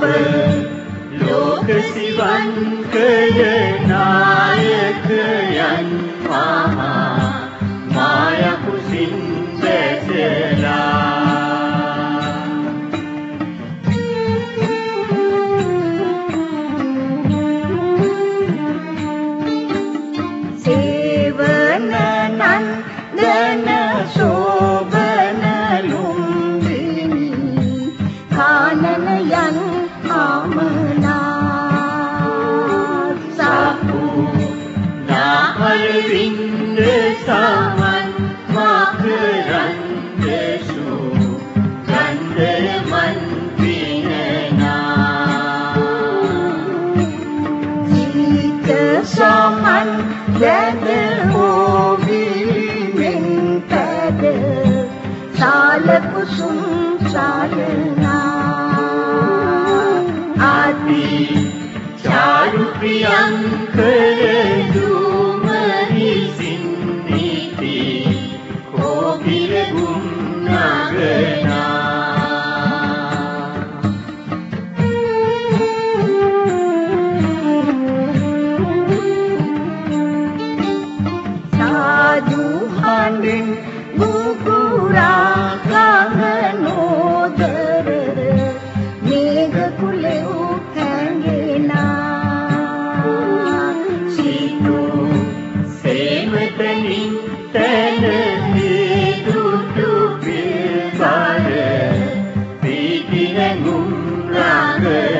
प लोक शिवङ्कयनाय नायक मायां कला शिव सो නාහල් වින්ද සමන් මකරන් දේශු ගන්ධමන් පිනනා. ජීත සමන් වැද හෝවිලිමෙන් පැද සාල කුසුම් සාලනා ආති චාරු ප්‍රියංකර සේමතනින් තන හේතුතු පිල්බර පීතින ගුම් රඟනා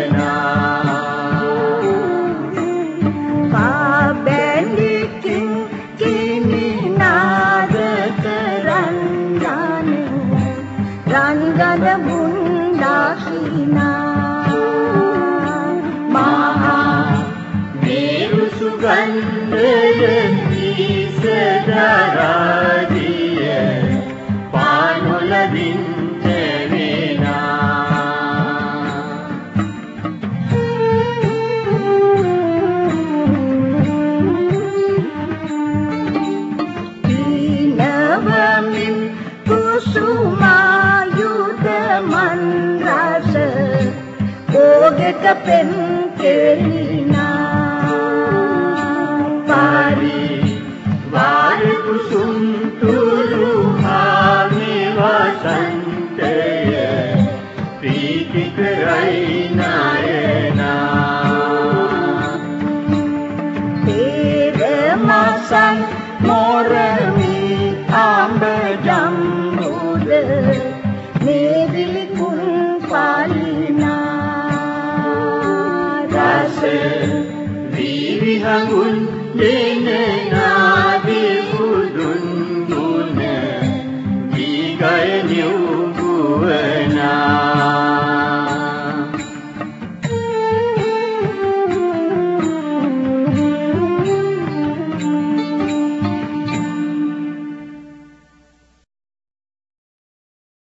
සදරාදිය පානොලදින් තැවෙනා දීනවමින් කුසුමායුධ මන්රස ඕගෙක පෙන් කෙලිනා පාරි වාර කුසුම් තුරු හාමි වසන්තය ප්‍රීති කරයි නයනා. තේර මසන් මොරමි අඹ ජම්බුද. මේවිලි කුන් පාලිනා රස වීවිහඟුන් දෙන now.